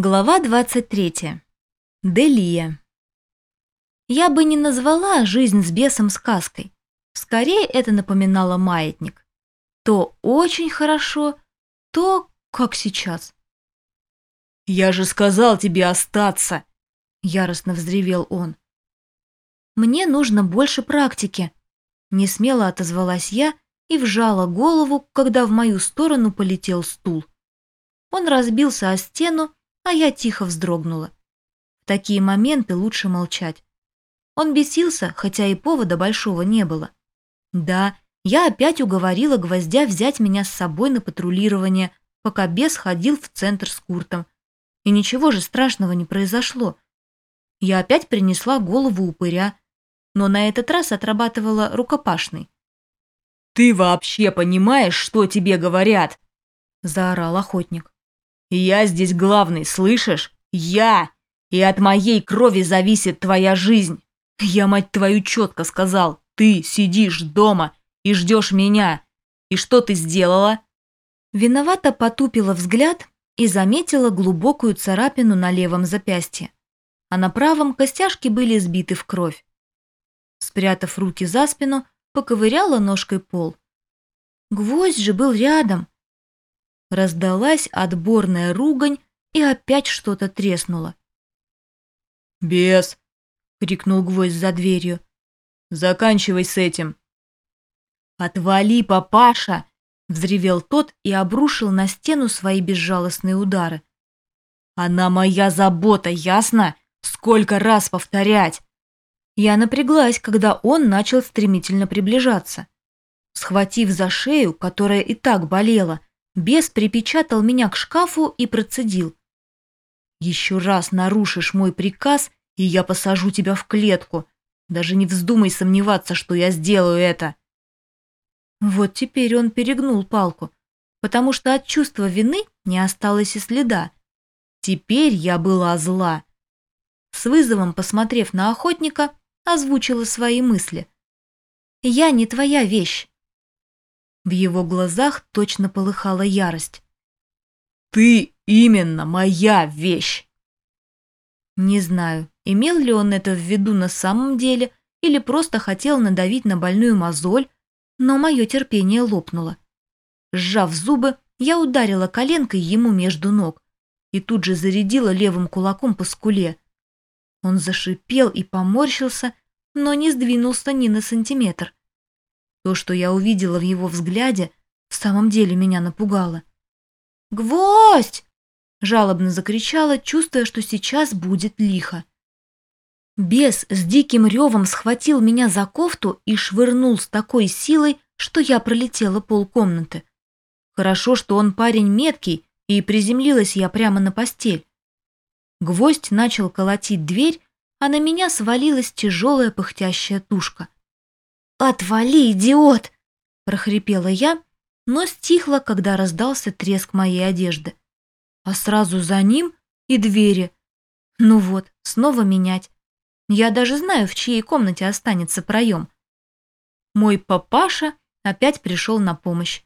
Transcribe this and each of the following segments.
Глава 23. Делия. Я бы не назвала жизнь с бесом сказкой. Скорее это напоминало маятник. То очень хорошо, то как сейчас. «Я же сказал тебе остаться!» — яростно взревел он. «Мне нужно больше практики», — несмело отозвалась я и вжала голову, когда в мою сторону полетел стул. Он разбился о стену, а я тихо вздрогнула. В такие моменты лучше молчать. Он бесился, хотя и повода большого не было. Да, я опять уговорила гвоздя взять меня с собой на патрулирование, пока бес ходил в центр с Куртом. И ничего же страшного не произошло. Я опять принесла голову упыря, но на этот раз отрабатывала рукопашный. «Ты вообще понимаешь, что тебе говорят?» – заорал охотник. Я здесь главный, слышишь? Я! И от моей крови зависит твоя жизнь. Я, мать твою, четко сказал. Ты сидишь дома и ждешь меня. И что ты сделала?» Виновато потупила взгляд и заметила глубокую царапину на левом запястье. А на правом костяшки были сбиты в кровь. Спрятав руки за спину, поковыряла ножкой пол. Гвоздь же был рядом, Раздалась отборная ругань, и опять что-то треснуло. «Бес!» — крикнул гвоздь за дверью. «Заканчивай с этим!» «Отвали, папаша!» — взревел тот и обрушил на стену свои безжалостные удары. «Она моя забота, ясно? Сколько раз повторять?» Я напряглась, когда он начал стремительно приближаться. Схватив за шею, которая и так болела, Бес припечатал меня к шкафу и процедил. «Еще раз нарушишь мой приказ, и я посажу тебя в клетку. Даже не вздумай сомневаться, что я сделаю это». Вот теперь он перегнул палку, потому что от чувства вины не осталось и следа. Теперь я была зла. С вызовом, посмотрев на охотника, озвучила свои мысли. «Я не твоя вещь. В его глазах точно полыхала ярость. «Ты именно моя вещь!» Не знаю, имел ли он это в виду на самом деле или просто хотел надавить на больную мозоль, но мое терпение лопнуло. Сжав зубы, я ударила коленкой ему между ног и тут же зарядила левым кулаком по скуле. Он зашипел и поморщился, но не сдвинулся ни на сантиметр. То, что я увидела в его взгляде, в самом деле меня напугало. «Гвоздь!» – жалобно закричала, чувствуя, что сейчас будет лихо. Бес с диким ревом схватил меня за кофту и швырнул с такой силой, что я пролетела полкомнаты. Хорошо, что он парень меткий, и приземлилась я прямо на постель. Гвоздь начал колотить дверь, а на меня свалилась тяжелая пыхтящая тушка. «Отвали, идиот!» – прохрипела я, но стихла, когда раздался треск моей одежды. А сразу за ним и двери. Ну вот, снова менять. Я даже знаю, в чьей комнате останется проем. Мой папаша опять пришел на помощь.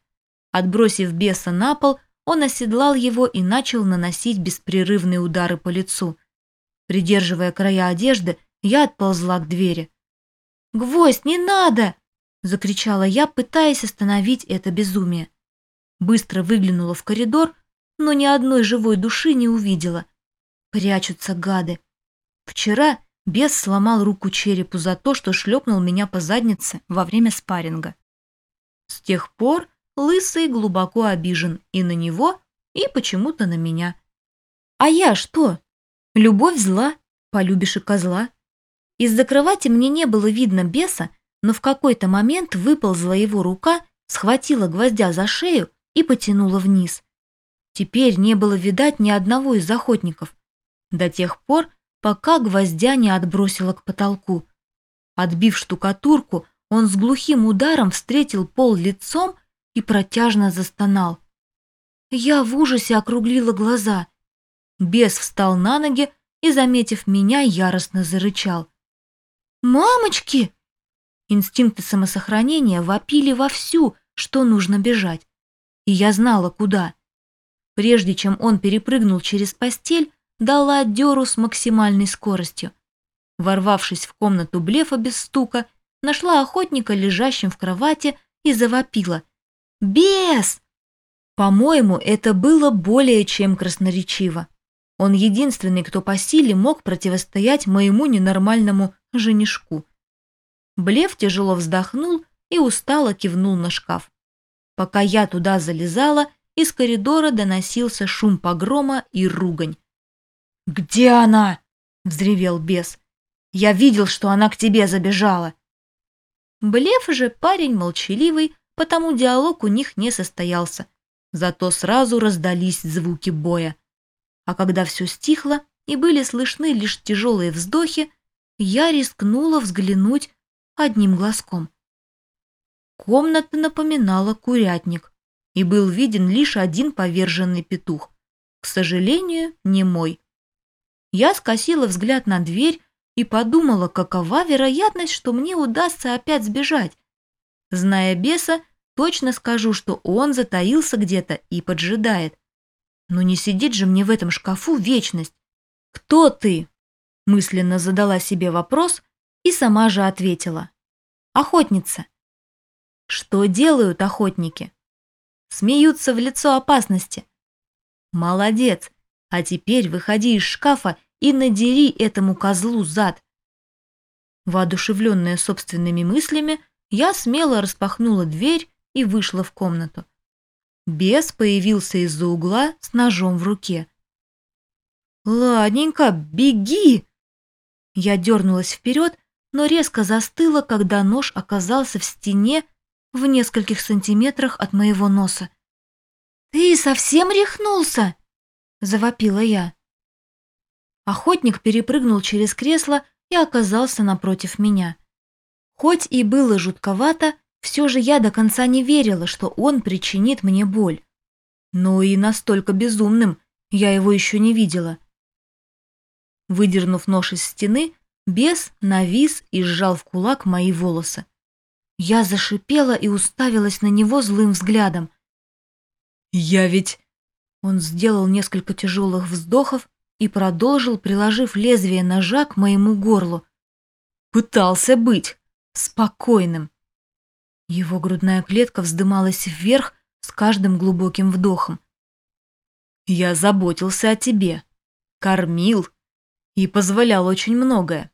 Отбросив беса на пол, он оседлал его и начал наносить беспрерывные удары по лицу. Придерживая края одежды, я отползла к двери. «Гвоздь, не надо!» – закричала я, пытаясь остановить это безумие. Быстро выглянула в коридор, но ни одной живой души не увидела. Прячутся гады. Вчера бес сломал руку черепу за то, что шлепнул меня по заднице во время спарринга. С тех пор Лысый глубоко обижен и на него, и почему-то на меня. А я что? Любовь зла, полюбишь и козла. Из-за кровати мне не было видно беса, но в какой-то момент выползла его рука, схватила гвоздя за шею и потянула вниз. Теперь не было видать ни одного из охотников. До тех пор, пока гвоздя не отбросила к потолку. Отбив штукатурку, он с глухим ударом встретил пол лицом и протяжно застонал. Я в ужасе округлила глаза. Бес встал на ноги и, заметив меня, яростно зарычал. «Мамочки!» Инстинкты самосохранения вопили вовсю, что нужно бежать. И я знала, куда. Прежде чем он перепрыгнул через постель, дала дёру с максимальной скоростью. Ворвавшись в комнату блефа без стука, нашла охотника лежащим в кровати и завопила. «Бес!» По-моему, это было более чем красноречиво. Он единственный, кто по силе мог противостоять моему ненормальному женишку. Блев тяжело вздохнул и устало кивнул на шкаф. Пока я туда залезала, из коридора доносился шум погрома и ругань. «Где она?» – взревел бес. «Я видел, что она к тебе забежала». Блев же парень молчаливый, потому диалог у них не состоялся. Зато сразу раздались звуки боя. А когда все стихло и были слышны лишь тяжелые вздохи, я рискнула взглянуть одним глазком. Комната напоминала курятник, и был виден лишь один поверженный петух. К сожалению, не мой. Я скосила взгляд на дверь и подумала, какова вероятность, что мне удастся опять сбежать. Зная беса, точно скажу, что он затаился где-то и поджидает. Но не сидеть же мне в этом шкафу вечность. «Кто ты?» Мысленно задала себе вопрос и сама же ответила. «Охотница». Что делают охотники? Смеются в лицо опасности. Молодец, а теперь выходи из шкафа и надери этому козлу зад. Воодушевленная собственными мыслями, я смело распахнула дверь и вышла в комнату. Бес появился из-за угла с ножом в руке. «Ладненько, беги!» Я дернулась вперед, но резко застыла, когда нож оказался в стене в нескольких сантиметрах от моего носа. «Ты совсем рехнулся?» – завопила я. Охотник перепрыгнул через кресло и оказался напротив меня. Хоть и было жутковато, все же я до конца не верила, что он причинит мне боль. Но и настолько безумным я его еще не видела. Выдернув нож из стены, бес навис и сжал в кулак мои волосы. Я зашипела и уставилась на него злым взглядом. «Я ведь...» Он сделал несколько тяжелых вздохов и продолжил, приложив лезвие ножа к моему горлу. «Пытался быть спокойным». Его грудная клетка вздымалась вверх с каждым глубоким вдохом. «Я заботился о тебе, кормил и позволял очень многое.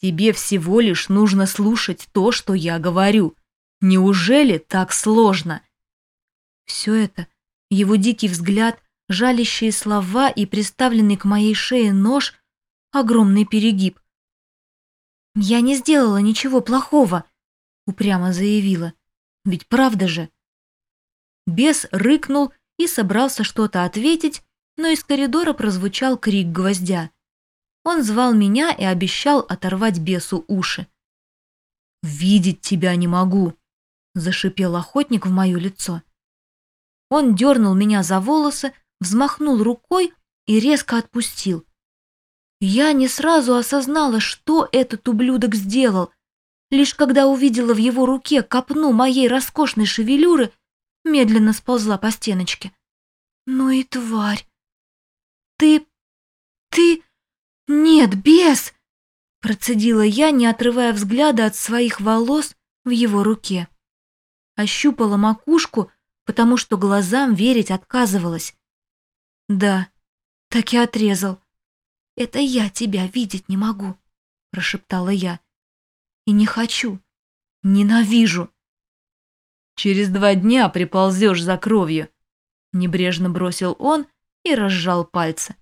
Тебе всего лишь нужно слушать то, что я говорю. Неужели так сложно?» Все это, его дикий взгляд, жалящие слова и приставленный к моей шее нож — огромный перегиб. «Я не сделала ничего плохого», упрямо заявила. Ведь правда же? Бес рыкнул и собрался что-то ответить, но из коридора прозвучал крик гвоздя. Он звал меня и обещал оторвать бесу уши. «Видеть тебя не могу», — зашипел охотник в мое лицо. Он дернул меня за волосы, взмахнул рукой и резко отпустил. Я не сразу осознала, что этот ублюдок сделал, Лишь когда увидела в его руке копну моей роскошной шевелюры, медленно сползла по стеночке. Ну и тварь! Ты... ты... Нет, бес! Процедила я, не отрывая взгляда от своих волос в его руке. Ощупала макушку, потому что глазам верить отказывалась. Да, так и отрезал. Это я тебя видеть не могу, прошептала я и не хочу. Ненавижу. Через два дня приползешь за кровью. Небрежно бросил он и разжал пальцы.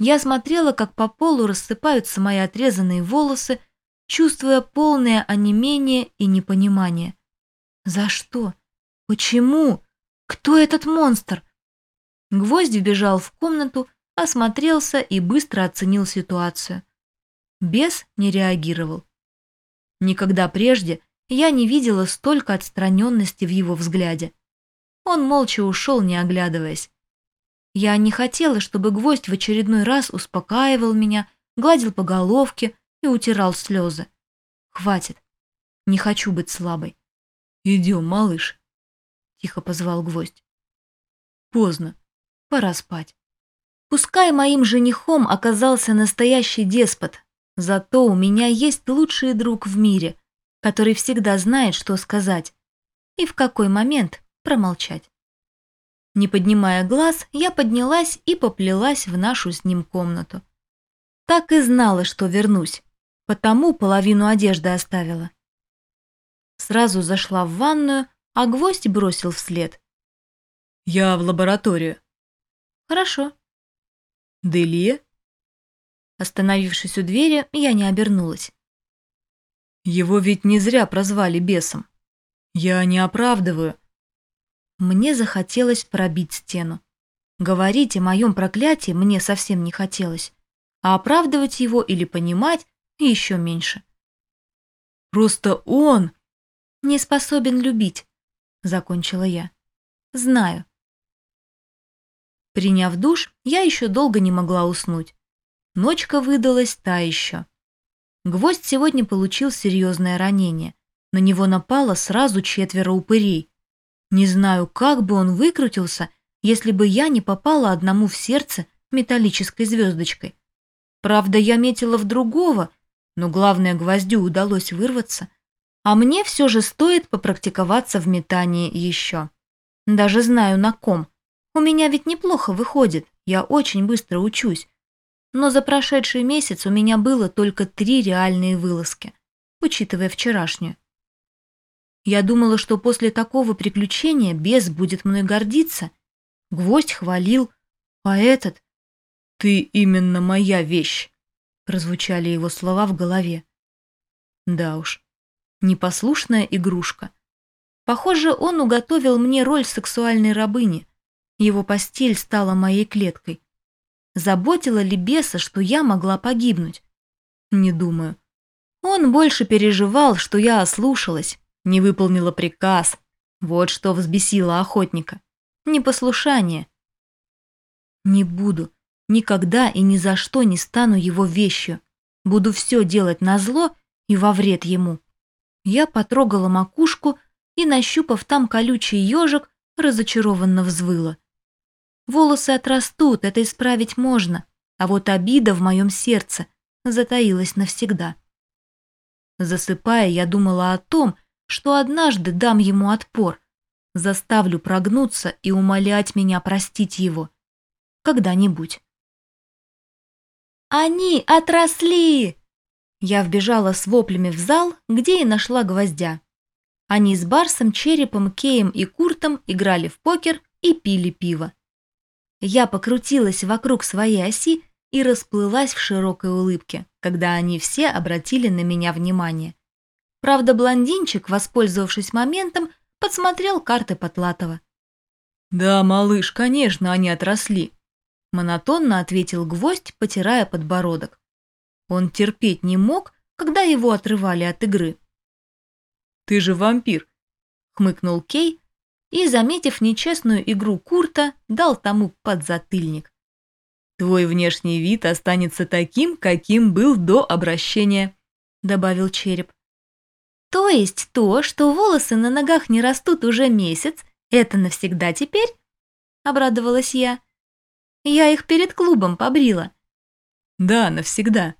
Я смотрела, как по полу рассыпаются мои отрезанные волосы, чувствуя полное онемение и непонимание. За что? Почему? Кто этот монстр? Гвоздь вбежал в комнату, осмотрелся и быстро оценил ситуацию. Бес не реагировал. Никогда прежде я не видела столько отстраненности в его взгляде. Он молча ушел, не оглядываясь. Я не хотела, чтобы гвоздь в очередной раз успокаивал меня, гладил по головке и утирал слезы. Хватит. Не хочу быть слабой. Идем, малыш, тихо позвал гвоздь. Поздно. Пора спать. Пускай моим женихом оказался настоящий деспот, зато у меня есть лучший друг в мире, который всегда знает, что сказать и в какой момент промолчать. Не поднимая глаз, я поднялась и поплелась в нашу с ним комнату. Так и знала, что вернусь, потому половину одежды оставила. Сразу зашла в ванную, а гвоздь бросил вслед. «Я в лабораторию». «Хорошо». «Делия?» Остановившись у двери, я не обернулась. «Его ведь не зря прозвали бесом. Я не оправдываю». Мне захотелось пробить стену. Говорить о моем проклятии мне совсем не хотелось, а оправдывать его или понимать еще меньше. «Просто он...» «Не способен любить», — закончила я. «Знаю». Приняв душ, я еще долго не могла уснуть. Ночка выдалась та еще. Гвоздь сегодня получил серьезное ранение. На него напало сразу четверо упырей. Не знаю, как бы он выкрутился, если бы я не попала одному в сердце металлической звездочкой. Правда, я метила в другого, но главное, гвоздю удалось вырваться. А мне все же стоит попрактиковаться в метании еще. Даже знаю на ком. У меня ведь неплохо выходит, я очень быстро учусь. Но за прошедший месяц у меня было только три реальные вылазки, учитывая вчерашнюю. Я думала, что после такого приключения бес будет мной гордиться. Гвоздь хвалил, а этот... «Ты именно моя вещь», — прозвучали его слова в голове. Да уж, непослушная игрушка. Похоже, он уготовил мне роль сексуальной рабыни. Его постель стала моей клеткой. Заботила ли беса, что я могла погибнуть? Не думаю. Он больше переживал, что я ослушалась, не выполнила приказ. Вот что взбесило охотника. Непослушание. Не буду. Никогда и ни за что не стану его вещью. Буду все делать на зло и во вред ему. Я потрогала макушку и, нащупав там колючий ежик, разочарованно взвыла. Волосы отрастут, это исправить можно, а вот обида в моем сердце затаилась навсегда. Засыпая, я думала о том, что однажды дам ему отпор, заставлю прогнуться и умолять меня простить его. Когда-нибудь. «Они отросли!» Я вбежала с воплями в зал, где и нашла гвоздя. Они с Барсом, Черепом, Кеем и Куртом играли в покер и пили пиво. Я покрутилась вокруг своей оси и расплылась в широкой улыбке, когда они все обратили на меня внимание. Правда, блондинчик, воспользовавшись моментом, подсмотрел карты Потлатова. «Да, малыш, конечно, они отросли», — монотонно ответил гвоздь, потирая подбородок. Он терпеть не мог, когда его отрывали от игры. «Ты же вампир», — хмыкнул Кей и, заметив нечестную игру Курта, дал тому подзатыльник. «Твой внешний вид останется таким, каким был до обращения», — добавил череп. То есть то, что волосы на ногах не растут уже месяц, это навсегда теперь? Обрадовалась я. Я их перед клубом побрила. Да, навсегда,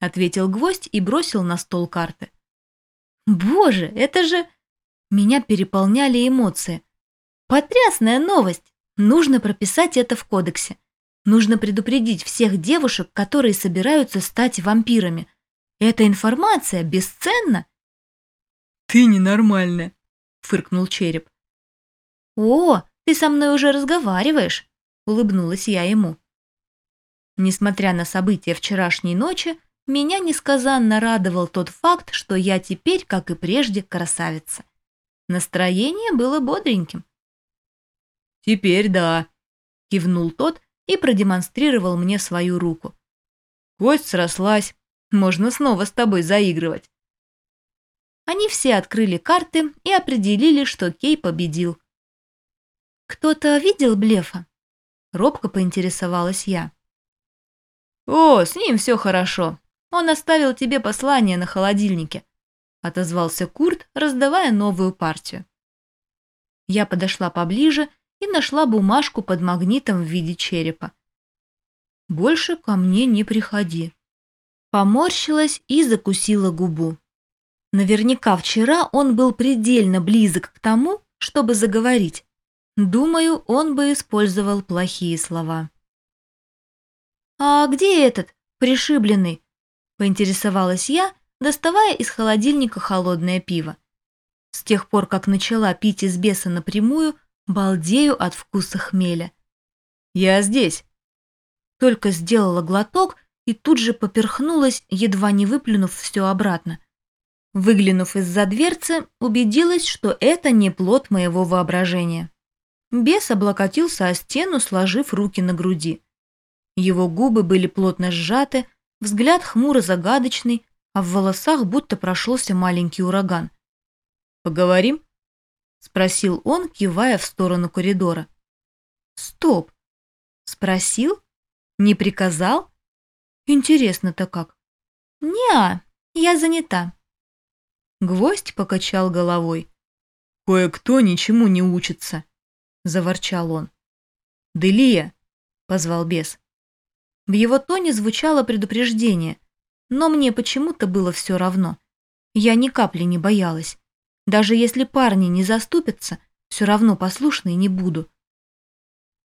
ответил гвоздь и бросил на стол карты. Боже, это же... Меня переполняли эмоции. Потрясная новость! Нужно прописать это в кодексе. Нужно предупредить всех девушек, которые собираются стать вампирами. Эта информация бесценна. «Ты ненормальная», — фыркнул череп. «О, ты со мной уже разговариваешь», — улыбнулась я ему. Несмотря на события вчерашней ночи, меня несказанно радовал тот факт, что я теперь, как и прежде, красавица. Настроение было бодреньким. «Теперь да», — кивнул тот и продемонстрировал мне свою руку. «Кость срослась, можно снова с тобой заигрывать». Они все открыли карты и определили, что Кей победил. «Кто-то видел Блефа?» Робко поинтересовалась я. «О, с ним все хорошо. Он оставил тебе послание на холодильнике», отозвался Курт, раздавая новую партию. Я подошла поближе и нашла бумажку под магнитом в виде черепа. больше ко мне не приходи. Поморщилась и закусила губу. Наверняка вчера он был предельно близок к тому, чтобы заговорить. Думаю, он бы использовал плохие слова. «А где этот, пришибленный?» – поинтересовалась я, доставая из холодильника холодное пиво. С тех пор, как начала пить из беса напрямую, балдею от вкуса хмеля. «Я здесь!» Только сделала глоток и тут же поперхнулась, едва не выплюнув все обратно. Выглянув из-за дверцы, убедилась, что это не плод моего воображения. Бес облокотился о стену, сложив руки на груди. Его губы были плотно сжаты, взгляд хмуро-загадочный, а в волосах будто прошелся маленький ураган. «Поговорим?» — спросил он, кивая в сторону коридора. «Стоп! Спросил? Не приказал? Интересно-то как?» «Не-а, я занята». Гвоздь покачал головой. «Кое-кто ничему не учится», — заворчал он. «Делия!» — позвал бес. В его тоне звучало предупреждение, но мне почему-то было все равно. Я ни капли не боялась. Даже если парни не заступятся, все равно послушной не буду.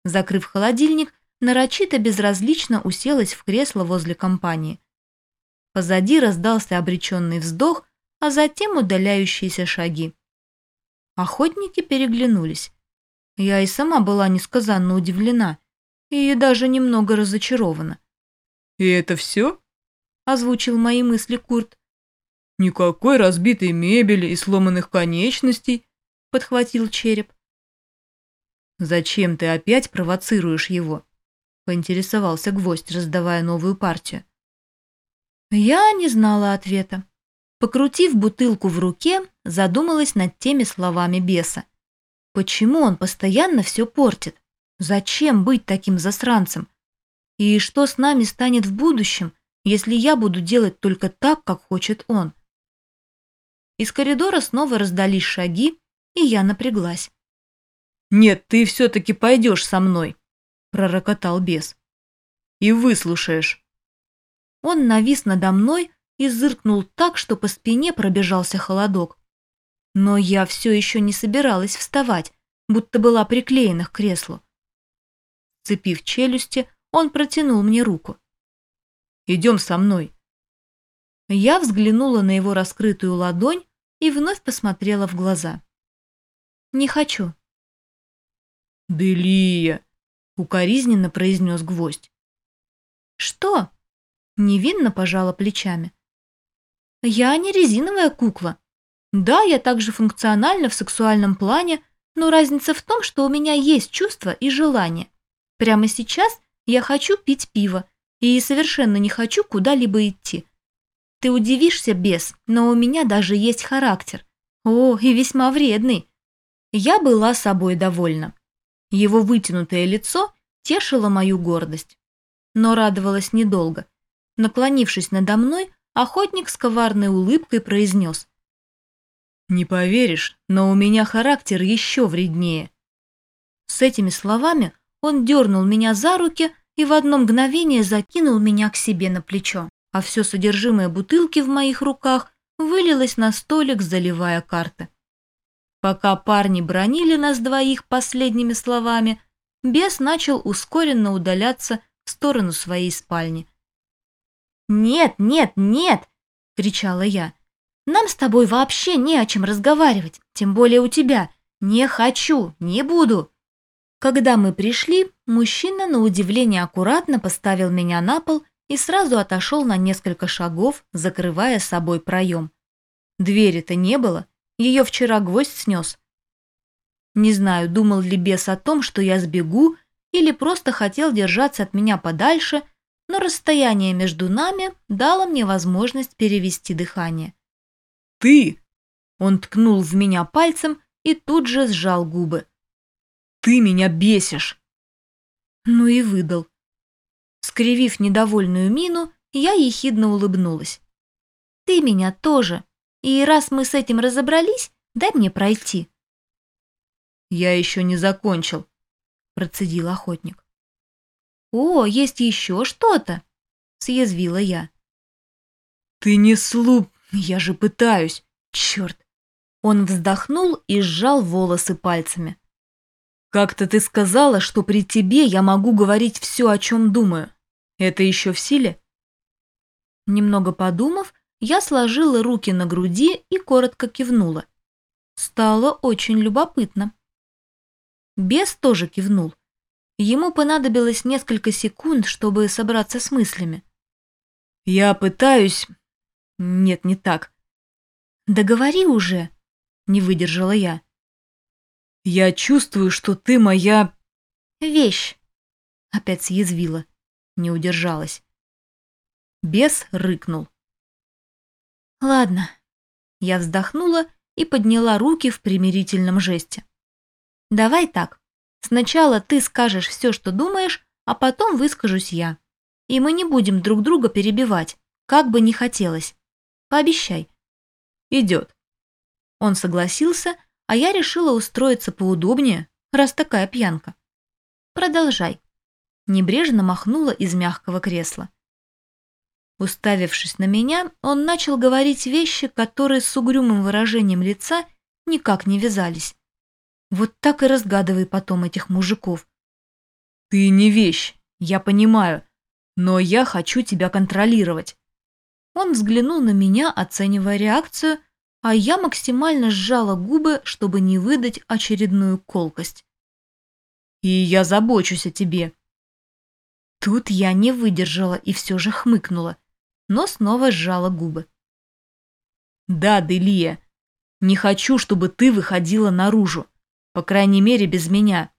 Закрыв холодильник, нарочито безразлично уселась в кресло возле компании. Позади раздался обреченный вздох, а затем удаляющиеся шаги. Охотники переглянулись. Я и сама была несказанно удивлена и даже немного разочарована. «И это все?» – озвучил мои мысли Курт. «Никакой разбитой мебели и сломанных конечностей», – подхватил череп. «Зачем ты опять провоцируешь его?» – поинтересовался гвоздь, раздавая новую партию. Я не знала ответа. Покрутив бутылку в руке, задумалась над теми словами беса. Почему он постоянно все портит? Зачем быть таким засранцем? И что с нами станет в будущем, если я буду делать только так, как хочет он? Из коридора снова раздались шаги, и я напряглась. «Нет, ты все-таки пойдешь со мной», – пророкотал бес. «И выслушаешь». Он навис надо мной, и зыркнул так, что по спине пробежался холодок. Но я все еще не собиралась вставать, будто была приклеена к креслу. Цепив челюсти, он протянул мне руку. «Идем со мной». Я взглянула на его раскрытую ладонь и вновь посмотрела в глаза. «Не хочу». «Делия!» — укоризненно произнес гвоздь. «Что?» — невинно пожала плечами. Я не резиновая кукла. Да, я также функциональна в сексуальном плане, но разница в том, что у меня есть чувства и желания. Прямо сейчас я хочу пить пиво и совершенно не хочу куда-либо идти. Ты удивишься, бес, но у меня даже есть характер. О, и весьма вредный. Я была собой довольна. Его вытянутое лицо тешило мою гордость. Но радовалась недолго. Наклонившись надо мной, Охотник с коварной улыбкой произнес. «Не поверишь, но у меня характер еще вреднее». С этими словами он дернул меня за руки и в одно мгновение закинул меня к себе на плечо, а все содержимое бутылки в моих руках вылилось на столик, заливая карты. Пока парни бронили нас двоих последними словами, бес начал ускоренно удаляться в сторону своей спальни – «Нет, нет, нет!» – кричала я. «Нам с тобой вообще не о чем разговаривать, тем более у тебя. Не хочу, не буду!» Когда мы пришли, мужчина на удивление аккуратно поставил меня на пол и сразу отошел на несколько шагов, закрывая собой проем. Двери-то не было, ее вчера гвоздь снес. Не знаю, думал ли бес о том, что я сбегу, или просто хотел держаться от меня подальше – но расстояние между нами дало мне возможность перевести дыхание. «Ты!» Он ткнул в меня пальцем и тут же сжал губы. «Ты меня бесишь!» Ну и выдал. Скривив недовольную мину, я ехидно улыбнулась. «Ты меня тоже. И раз мы с этим разобрались, дай мне пройти». «Я еще не закончил», – процедил охотник. «О, есть еще что-то!» – съязвила я. «Ты не слуп, я же пытаюсь, черт!» Он вздохнул и сжал волосы пальцами. «Как-то ты сказала, что при тебе я могу говорить все, о чем думаю. Это еще в силе?» Немного подумав, я сложила руки на груди и коротко кивнула. Стало очень любопытно. Бес тоже кивнул. Ему понадобилось несколько секунд, чтобы собраться с мыслями. «Я пытаюсь...» «Нет, не так». «Да говори уже!» — не выдержала я. «Я чувствую, что ты моя...» «Вещь!» — опять съязвила. Не удержалась. Бес рыкнул. «Ладно». Я вздохнула и подняла руки в примирительном жесте. «Давай так. Сначала ты скажешь все, что думаешь, а потом выскажусь я. И мы не будем друг друга перебивать, как бы ни хотелось. Пообещай». «Идет». Он согласился, а я решила устроиться поудобнее, раз такая пьянка. «Продолжай». Небрежно махнула из мягкого кресла. Уставившись на меня, он начал говорить вещи, которые с угрюмым выражением лица никак не вязались. Вот так и разгадывай потом этих мужиков. «Ты не вещь, я понимаю, но я хочу тебя контролировать». Он взглянул на меня, оценивая реакцию, а я максимально сжала губы, чтобы не выдать очередную колкость. «И я забочусь о тебе». Тут я не выдержала и все же хмыкнула но снова сжала губы. «Да, Делия, не хочу, чтобы ты выходила наружу, по крайней мере, без меня,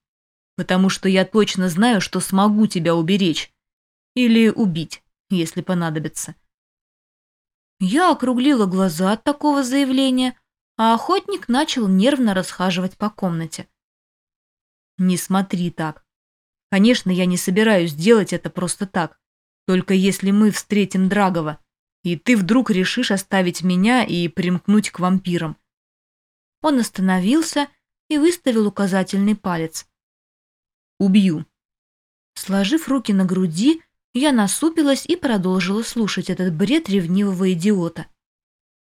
потому что я точно знаю, что смогу тебя уберечь. Или убить, если понадобится». Я округлила глаза от такого заявления, а охотник начал нервно расхаживать по комнате. «Не смотри так. Конечно, я не собираюсь делать это просто так. Только если мы встретим Драгова, и ты вдруг решишь оставить меня и примкнуть к вампирам. Он остановился и выставил указательный палец. Убью. Сложив руки на груди, я насупилась и продолжила слушать этот бред ревнивого идиота.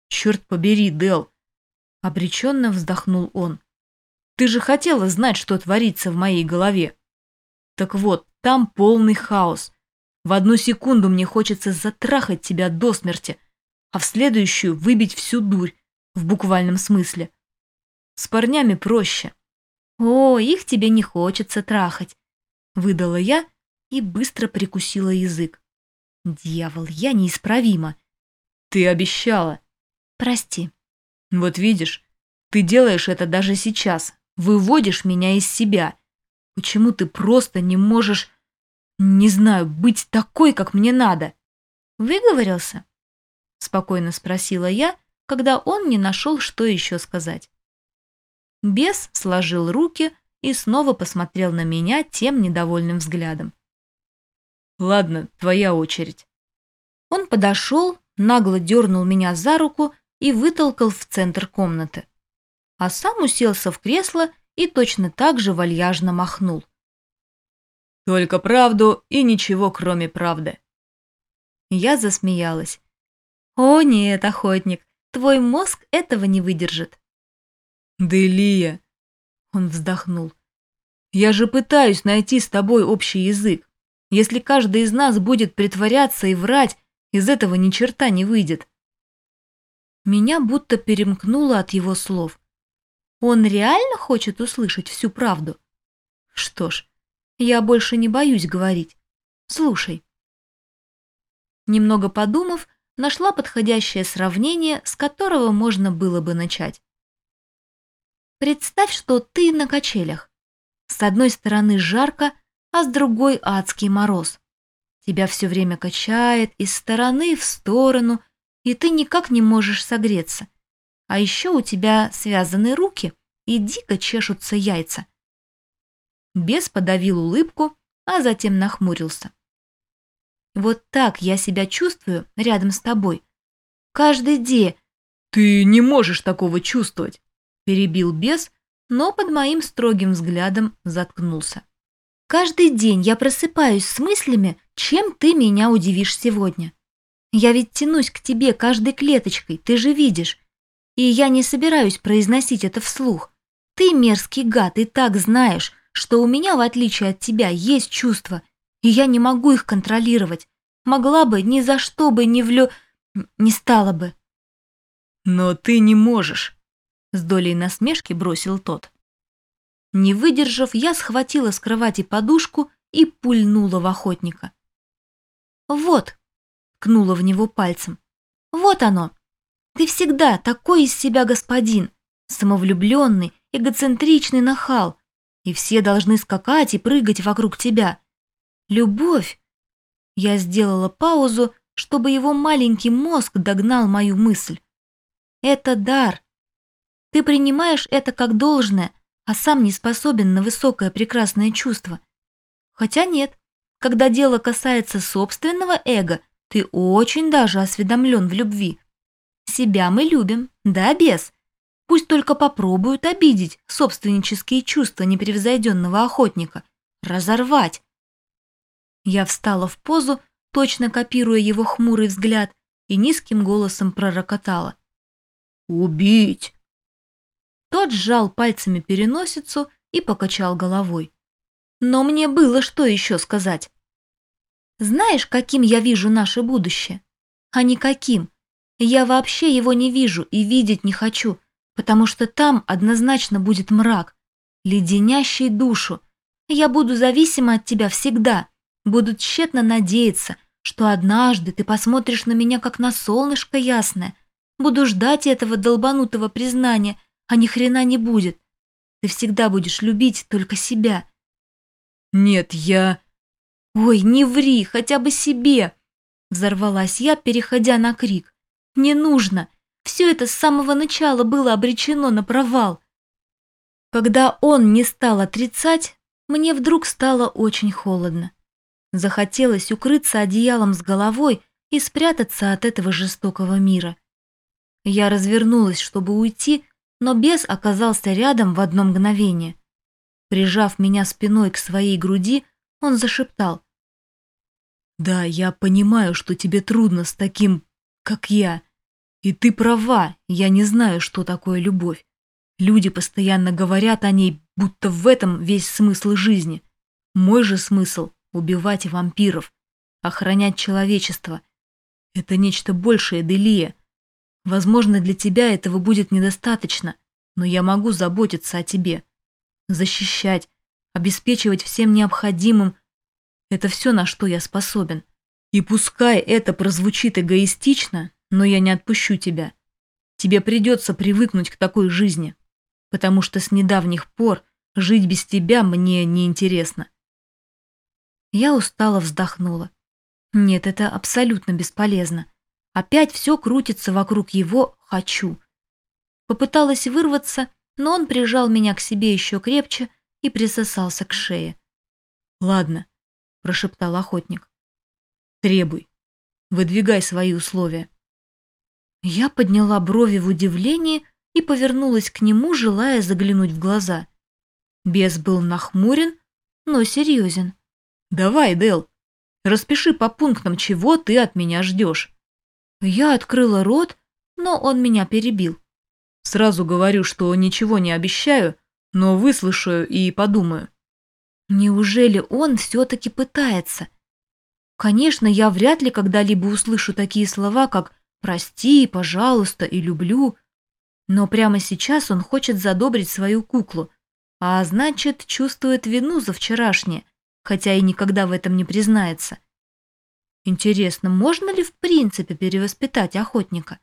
«Черт побери, Дел!» — обреченно вздохнул он. «Ты же хотела знать, что творится в моей голове. Так вот, там полный хаос. В одну секунду мне хочется затрахать тебя до смерти, а в следующую выбить всю дурь, в буквальном смысле. С парнями проще. О, их тебе не хочется трахать, выдала я и быстро прикусила язык. Дьявол, я неисправима. Ты обещала. Прости. Вот видишь, ты делаешь это даже сейчас, выводишь меня из себя. Почему ты просто не можешь не знаю, быть такой, как мне надо. Выговорился? Спокойно спросила я, когда он не нашел, что еще сказать. Бес сложил руки и снова посмотрел на меня тем недовольным взглядом. «Ладно, твоя очередь». Он подошел, нагло дернул меня за руку и вытолкал в центр комнаты. А сам уселся в кресло и точно так же вальяжно махнул. Только правду и ничего, кроме правды. Я засмеялась. О нет, охотник, твой мозг этого не выдержит. Делия. Он вздохнул. Я же пытаюсь найти с тобой общий язык. Если каждый из нас будет притворяться и врать, из этого ни черта не выйдет. Меня будто перемкнуло от его слов. Он реально хочет услышать всю правду? Что ж, я больше не боюсь говорить. Слушай. Немного подумав, нашла подходящее сравнение, с которого можно было бы начать. Представь, что ты на качелях. С одной стороны жарко, а с другой адский мороз. Тебя все время качает из стороны в сторону, и ты никак не можешь согреться. А еще у тебя связаны руки и дико чешутся яйца. Бес подавил улыбку, а затем нахмурился. «Вот так я себя чувствую рядом с тобой. Каждый день...» «Ты не можешь такого чувствовать», – перебил бес, но под моим строгим взглядом заткнулся. Каждый день я просыпаюсь с мыслями, чем ты меня удивишь сегодня. Я ведь тянусь к тебе каждой клеточкой, ты же видишь. И я не собираюсь произносить это вслух. Ты мерзкий гад и так знаешь, что у меня, в отличие от тебя, есть чувства, и я не могу их контролировать. Могла бы, ни за что бы не влю... не стала бы. Но ты не можешь, с долей насмешки бросил тот. Не выдержав, я схватила с кровати подушку и пульнула в охотника. «Вот», — ткнула в него пальцем, — «вот оно. Ты всегда такой из себя господин, самовлюбленный, эгоцентричный нахал, и все должны скакать и прыгать вокруг тебя. Любовь!» Я сделала паузу, чтобы его маленький мозг догнал мою мысль. «Это дар. Ты принимаешь это как должное, а сам не способен на высокое прекрасное чувство. Хотя нет, когда дело касается собственного эго, ты очень даже осведомлен в любви. Себя мы любим, да, без? Пусть только попробуют обидеть собственнические чувства непревзойденного охотника. Разорвать. Я встала в позу, точно копируя его хмурый взгляд, и низким голосом пророкотала. «Убить!» Тот сжал пальцами переносицу и покачал головой. Но мне было что еще сказать. Знаешь, каким я вижу наше будущее? А никаким. Я вообще его не вижу и видеть не хочу, потому что там однозначно будет мрак, леденящий душу. Я буду зависима от тебя всегда, буду тщетно надеяться, что однажды ты посмотришь на меня как на солнышко ясное, буду ждать этого долбанутого признания – а ни хрена не будет. Ты всегда будешь любить только себя. Нет, я... Ой, не ври, хотя бы себе. Взорвалась я, переходя на крик. Не нужно. Все это с самого начала было обречено на провал. Когда он не стал отрицать, мне вдруг стало очень холодно. Захотелось укрыться одеялом с головой и спрятаться от этого жестокого мира. Я развернулась, чтобы уйти, но бес оказался рядом в одно мгновение. Прижав меня спиной к своей груди, он зашептал. «Да, я понимаю, что тебе трудно с таким, как я. И ты права, я не знаю, что такое любовь. Люди постоянно говорят о ней, будто в этом весь смысл жизни. Мой же смысл — убивать вампиров, охранять человечество. Это нечто большее, Делия. Возможно, для тебя этого будет недостаточно, но я могу заботиться о тебе, защищать, обеспечивать всем необходимым. Это все, на что я способен. И пускай это прозвучит эгоистично, но я не отпущу тебя. Тебе придется привыкнуть к такой жизни, потому что с недавних пор жить без тебя мне неинтересно. Я устало вздохнула. Нет, это абсолютно бесполезно. Опять все крутится вокруг его «хочу». Попыталась вырваться, но он прижал меня к себе еще крепче и присосался к шее. «Ладно», – прошептал охотник. «Требуй. Выдвигай свои условия». Я подняла брови в удивлении и повернулась к нему, желая заглянуть в глаза. Бес был нахмурен, но серьезен. «Давай, Дел, распиши по пунктам, чего ты от меня ждешь». Я открыла рот, но он меня перебил. Сразу говорю, что ничего не обещаю, но выслушаю и подумаю. Неужели он все-таки пытается? Конечно, я вряд ли когда-либо услышу такие слова, как «прости», «пожалуйста» и «люблю», но прямо сейчас он хочет задобрить свою куклу, а значит, чувствует вину за вчерашнее, хотя и никогда в этом не признается. Интересно, можно ли в принципе перевоспитать охотника?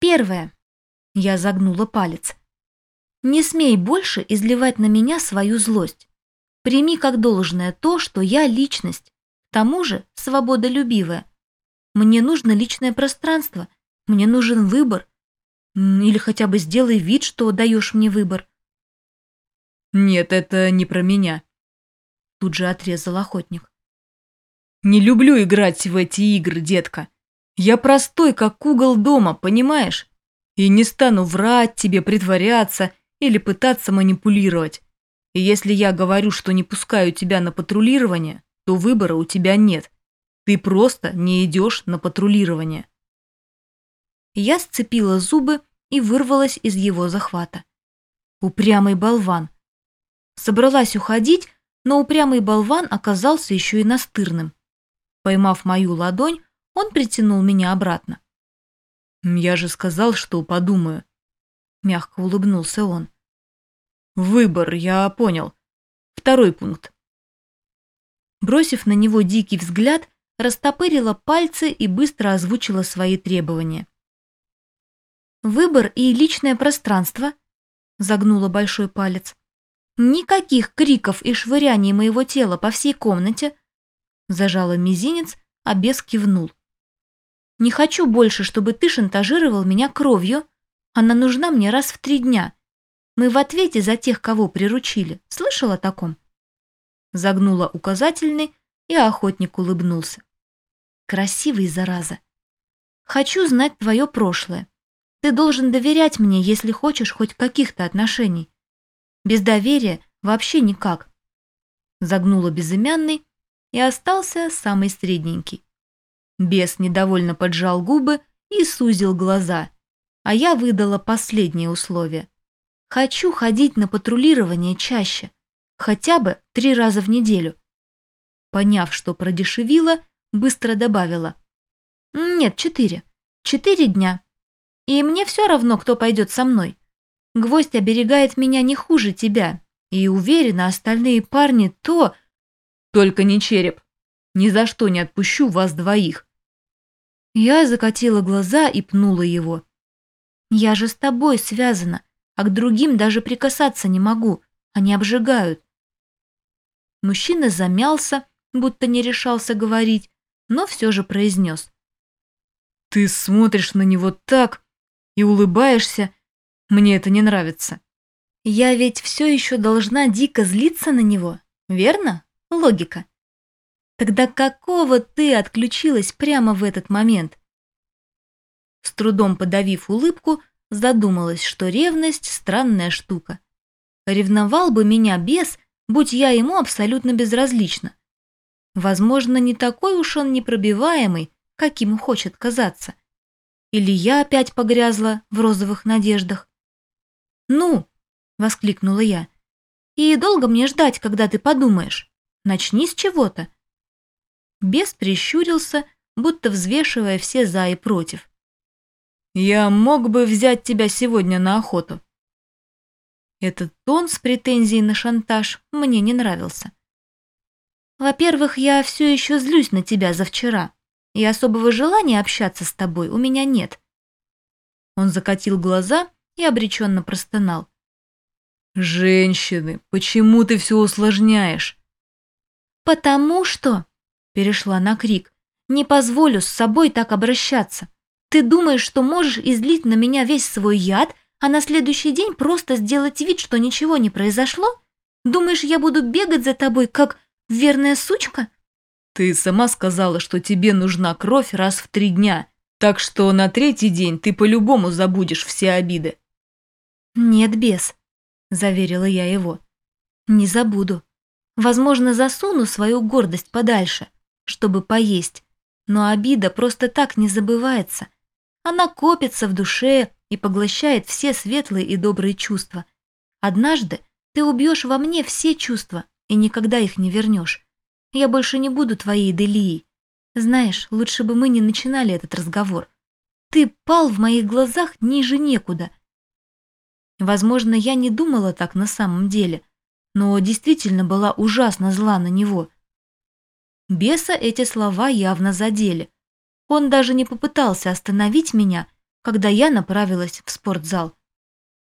Первое. Я загнула палец. Не смей больше изливать на меня свою злость. Прими как должное то, что я личность, к тому же свободолюбивая. Мне нужно личное пространство, мне нужен выбор. Или хотя бы сделай вид, что даешь мне выбор. Нет, это не про меня. Тут же отрезал охотник. Не люблю играть в эти игры, детка. Я простой, как угол дома, понимаешь? И не стану врать тебе, притворяться или пытаться манипулировать. И если я говорю, что не пускаю тебя на патрулирование, то выбора у тебя нет. Ты просто не идешь на патрулирование. Я сцепила зубы и вырвалась из его захвата. Упрямый болван. Собралась уходить, но упрямый болван оказался еще и настырным. Поймав мою ладонь, он притянул меня обратно. «Я же сказал, что подумаю», — мягко улыбнулся он. «Выбор, я понял. Второй пункт». Бросив на него дикий взгляд, растопырила пальцы и быстро озвучила свои требования. «Выбор и личное пространство», — загнула большой палец. «Никаких криков и швыряний моего тела по всей комнате», — зажала мизинец, а бес кивнул. Не хочу больше, чтобы ты шантажировал меня кровью. Она нужна мне раз в три дня. Мы в ответе за тех, кого приручили. Слышал о таком?» Загнула указательный, и охотник улыбнулся. «Красивый, зараза. Хочу знать твое прошлое. Ты должен доверять мне, если хочешь хоть каких-то отношений. Без доверия вообще никак». Загнула безымянный, и остался самый средненький. Бес недовольно поджал губы и сузил глаза, а я выдала последнее условие. Хочу ходить на патрулирование чаще, хотя бы три раза в неделю. Поняв, что продешевила, быстро добавила. Нет, четыре. Четыре дня. И мне все равно, кто пойдет со мной. Гвоздь оберегает меня не хуже тебя. И уверена, остальные парни то... Только не череп. Ни за что не отпущу вас двоих. Я закатила глаза и пнула его. «Я же с тобой связана, а к другим даже прикасаться не могу, они обжигают». Мужчина замялся, будто не решался говорить, но все же произнес. «Ты смотришь на него так и улыбаешься. Мне это не нравится». «Я ведь все еще должна дико злиться на него, верно? Логика». Тогда какого ты отключилась прямо в этот момент? С трудом подавив улыбку, задумалась, что ревность – странная штука. Ревновал бы меня бес, будь я ему абсолютно безразлична. Возможно, не такой уж он непробиваемый, каким хочет казаться. Или я опять погрязла в розовых надеждах. «Ну!» – воскликнула я. «И долго мне ждать, когда ты подумаешь? Начни с чего-то. Бес прищурился, будто взвешивая все «за» и «против». «Я мог бы взять тебя сегодня на охоту». Этот тон с претензией на шантаж мне не нравился. «Во-первых, я все еще злюсь на тебя за вчера, и особого желания общаться с тобой у меня нет». Он закатил глаза и обреченно простонал. «Женщины, почему ты все усложняешь?» «Потому что...» перешла на крик. «Не позволю с собой так обращаться. Ты думаешь, что можешь излить на меня весь свой яд, а на следующий день просто сделать вид, что ничего не произошло? Думаешь, я буду бегать за тобой, как верная сучка?» «Ты сама сказала, что тебе нужна кровь раз в три дня, так что на третий день ты по-любому забудешь все обиды». «Нет, бес», – заверила я его. «Не забуду. Возможно, засуну свою гордость подальше, чтобы поесть, но обида просто так не забывается. Она копится в душе и поглощает все светлые и добрые чувства. Однажды ты убьешь во мне все чувства и никогда их не вернешь. Я больше не буду твоей Делией. Знаешь, лучше бы мы не начинали этот разговор. Ты пал в моих глазах ниже некуда. Возможно, я не думала так на самом деле, но действительно была ужасно зла на него – Беса эти слова явно задели. Он даже не попытался остановить меня, когда я направилась в спортзал.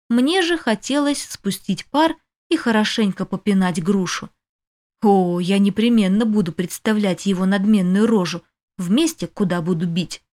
Мне же хотелось спустить пар и хорошенько попинать грушу. О, я непременно буду представлять его надменную рожу в месте, куда буду бить.